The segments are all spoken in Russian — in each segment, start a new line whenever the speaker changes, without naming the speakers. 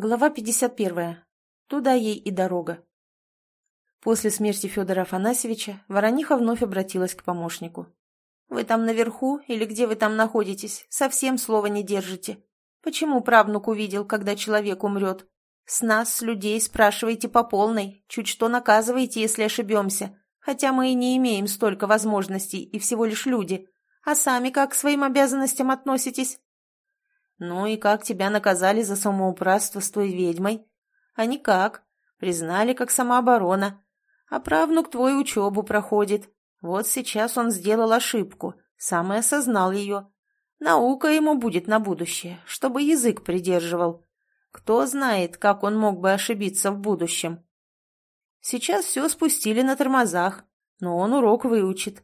Глава 51. Туда ей и дорога. После смерти Федора Афанасьевича Ворониха вновь обратилась к помощнику. «Вы там наверху или где вы там находитесь? Совсем слова не держите. Почему правнук увидел, когда человек умрет? С нас, с людей, спрашивайте по полной, чуть что наказывайте, если ошибемся, хотя мы и не имеем столько возможностей и всего лишь люди. А сами как к своим обязанностям относитесь?» «Ну и как тебя наказали за самоуправство с той ведьмой?» «А никак. Признали как самооборона. А правнук твой учебу проходит. Вот сейчас он сделал ошибку, сам и осознал ее. Наука ему будет на будущее, чтобы язык придерживал. Кто знает, как он мог бы ошибиться в будущем. Сейчас все спустили на тормозах, но он урок выучит.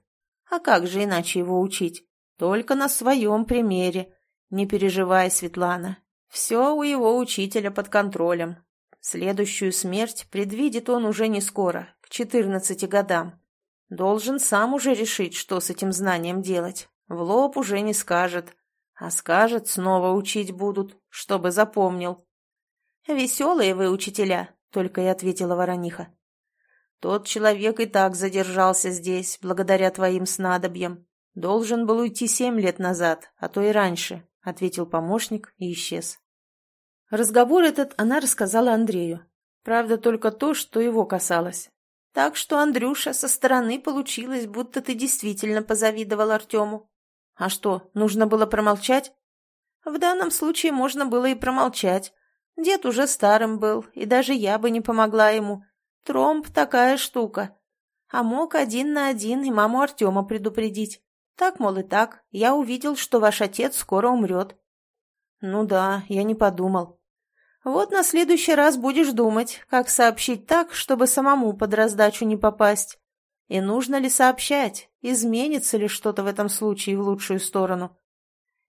А как же иначе его учить? Только на своем примере, «Не переживай, Светлана. Все у его учителя под контролем. Следующую смерть предвидит он уже не скоро, к четырнадцати годам. Должен сам уже решить, что с этим знанием делать. В лоб уже не скажет. А скажет, снова учить будут, чтобы запомнил». «Веселые вы учителя», — только и ответила Ворониха. «Тот человек и так задержался здесь, благодаря твоим снадобьям. Должен был уйти семь лет назад, а то и раньше, — ответил помощник и исчез. Разговор этот она рассказала Андрею. Правда, только то, что его касалось. Так что, Андрюша, со стороны получилось, будто ты действительно позавидовал Артему. А что, нужно было промолчать? В данном случае можно было и промолчать. Дед уже старым был, и даже я бы не помогла ему. Тромб такая штука. А мог один на один и маму Артема предупредить. Так, мол, и так, я увидел, что ваш отец скоро умрет. Ну да, я не подумал. Вот на следующий раз будешь думать, как сообщить так, чтобы самому под раздачу не попасть. И нужно ли сообщать, изменится ли что-то в этом случае в лучшую сторону.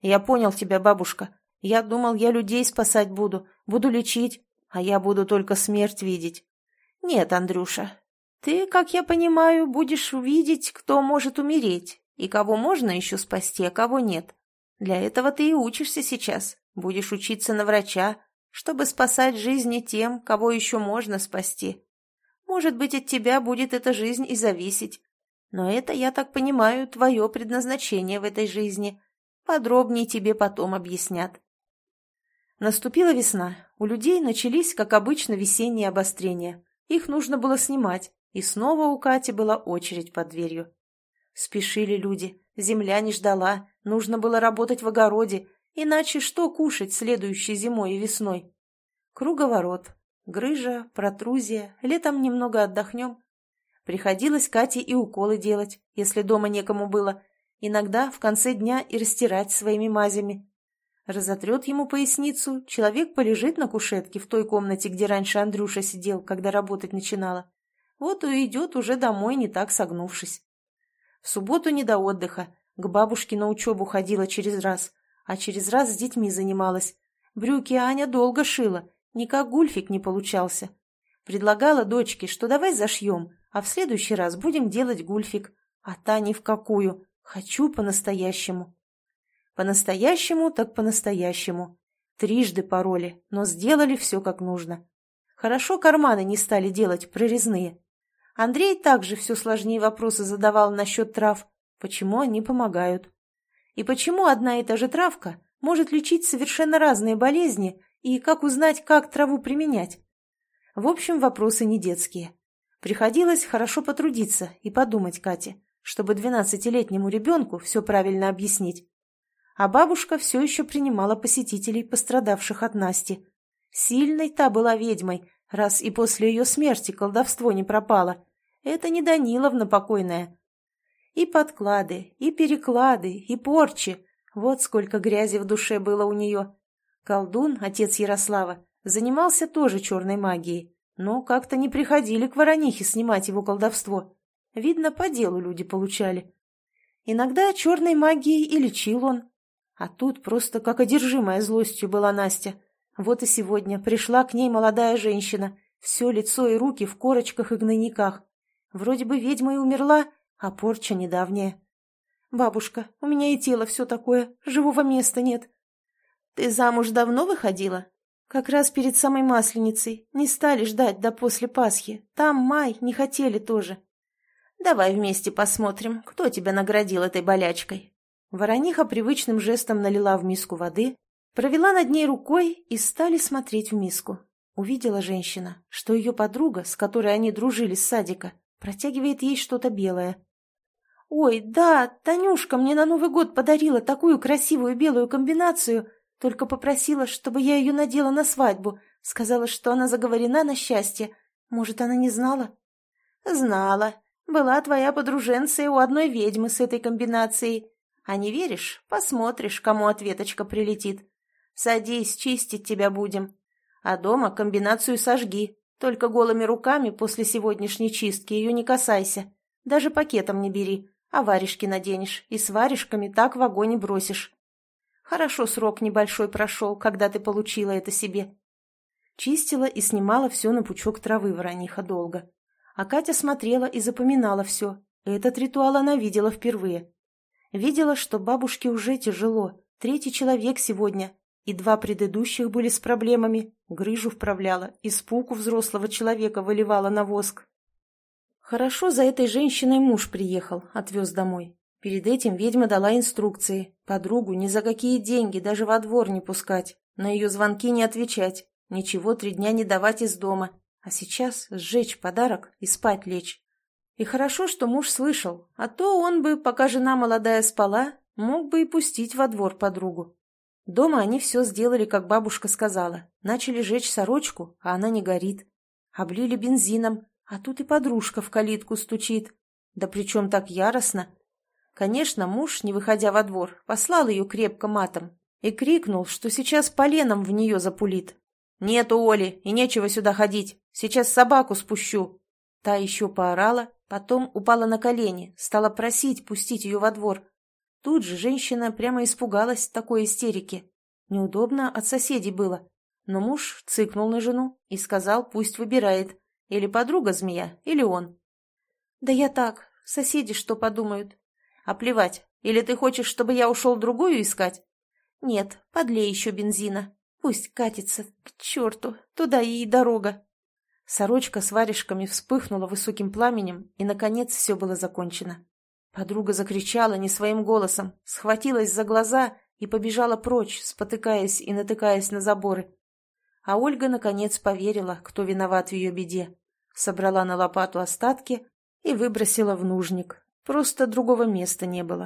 Я понял тебя, бабушка. Я думал, я людей спасать буду, буду лечить, а я буду только смерть видеть. Нет, Андрюша, ты, как я понимаю, будешь видеть, кто может умереть, и кого можно еще спасти, а кого нет. Для этого ты и учишься сейчас. Будешь учиться на врача, чтобы спасать жизни тем, кого еще можно спасти. Может быть, от тебя будет эта жизнь и зависеть. Но это, я так понимаю, твое предназначение в этой жизни. Подробнее тебе потом объяснят. Наступила весна. У людей начались, как обычно, весенние обострения. Их нужно было снимать, и снова у Кати была очередь под дверью. Спешили люди, земля не ждала, нужно было работать в огороде, иначе что кушать следующей зимой и весной? Круговорот, грыжа, протрузия, летом немного отдохнем. Приходилось Кате и уколы делать, если дома некому было, иногда в конце дня и растирать своими мазями. Разотрет ему поясницу, человек полежит на кушетке в той комнате, где раньше Андрюша сидел, когда работать начинала. Вот и идет уже домой, не так согнувшись. В субботу не до отдыха. К бабушке на учебу ходила через раз, а через раз с детьми занималась. Брюки Аня долго шила, никак гульфик не получался. Предлагала дочке, что давай зашьем, а в следующий раз будем делать гульфик. А та ни в какую. Хочу по-настоящему. По-настоящему так по-настоящему. Трижды пароли, но сделали все как нужно. Хорошо карманы не стали делать прорезные. Андрей также все сложнее вопросы задавал насчет трав. Почему они помогают? И почему одна и та же травка может лечить совершенно разные болезни и как узнать, как траву применять? В общем, вопросы не детские. Приходилось хорошо потрудиться и подумать Кате, чтобы двенадцатилетнему ребенку все правильно объяснить. А бабушка все еще принимала посетителей, пострадавших от Насти. Сильной та была ведьмой, раз и после ее смерти колдовство не пропало. Это не Даниловна покойная. И подклады, и переклады, и порчи. Вот сколько грязи в душе было у нее. Колдун, отец Ярослава, занимался тоже черной магией, но как-то не приходили к Воронихе снимать его колдовство. Видно, по делу люди получали. Иногда черной магией и лечил он. А тут просто как одержимая злостью была Настя. Вот и сегодня пришла к ней молодая женщина, все лицо и руки в корочках и гнойниках. Вроде бы ведьма и умерла, а порча недавняя. Бабушка, у меня и тело все такое, живого места нет. Ты замуж давно выходила? Как раз перед самой Масленицей. Не стали ждать до после Пасхи. Там май, не хотели тоже. Давай вместе посмотрим, кто тебя наградил этой болячкой. Ворониха привычным жестом налила в миску воды, провела над ней рукой и стали смотреть в миску. Увидела женщина, что ее подруга, с которой они дружили с садика, протягивает ей что-то белое. «Ой, да, Танюшка мне на Новый год подарила такую красивую белую комбинацию, только попросила, чтобы я ее надела на свадьбу. Сказала, что она заговорена на счастье. Может, она не знала?» «Знала. Была твоя подруженция у одной ведьмы с этой комбинацией. А не веришь? Посмотришь, кому ответочка прилетит. Садись, чистить тебя будем. А дома комбинацию сожги. Только голыми руками после сегодняшней чистки ее не касайся. Даже пакетом не бери, а варежки наденешь и с варежками так в огонь бросишь. Хорошо срок небольшой прошел, когда ты получила это себе. Чистила и снимала все на пучок травы ворониха долго. А Катя смотрела и запоминала все. Этот ритуал она видела впервые. Видела, что бабушке уже тяжело, третий человек сегодня, и два предыдущих были с проблемами, грыжу вправляла, испуг у взрослого человека выливала на воск. Хорошо за этой женщиной муж приехал, отвез домой. Перед этим ведьма дала инструкции. Подругу ни за какие деньги даже во двор не пускать, на ее звонки не отвечать, ничего три дня не давать из дома, а сейчас сжечь подарок и спать лечь. И хорошо, что муж слышал, а то он бы, пока жена молодая спала, мог бы и пустить во двор подругу. Дома они все сделали, как бабушка сказала. Начали жечь сорочку, а она не горит. Облили бензином, а тут и подружка в калитку стучит. Да причем так яростно. Конечно, муж, не выходя во двор, послал ее крепко матом и крикнул, что сейчас поленом в нее запулит. «Нету Оли, и нечего сюда ходить. Сейчас собаку спущу». Та еще поорала, Потом упала на колени, стала просить пустить ее во двор. Тут же женщина прямо испугалась такой истерики. Неудобно от соседей было. Но муж цыкнул на жену и сказал, пусть выбирает, или подруга змея, или он. «Да я так, соседи что подумают?» «А плевать, или ты хочешь, чтобы я ушел другую искать?» «Нет, подлей еще бензина. Пусть катится, к черту, туда ей дорога». Сорочка с варежками вспыхнула высоким пламенем, и, наконец, все было закончено. Подруга закричала не своим голосом, схватилась за глаза и побежала прочь, спотыкаясь и натыкаясь на заборы. А Ольга, наконец, поверила, кто виноват в ее беде. Собрала на лопату остатки и выбросила в нужник. Просто другого места не было.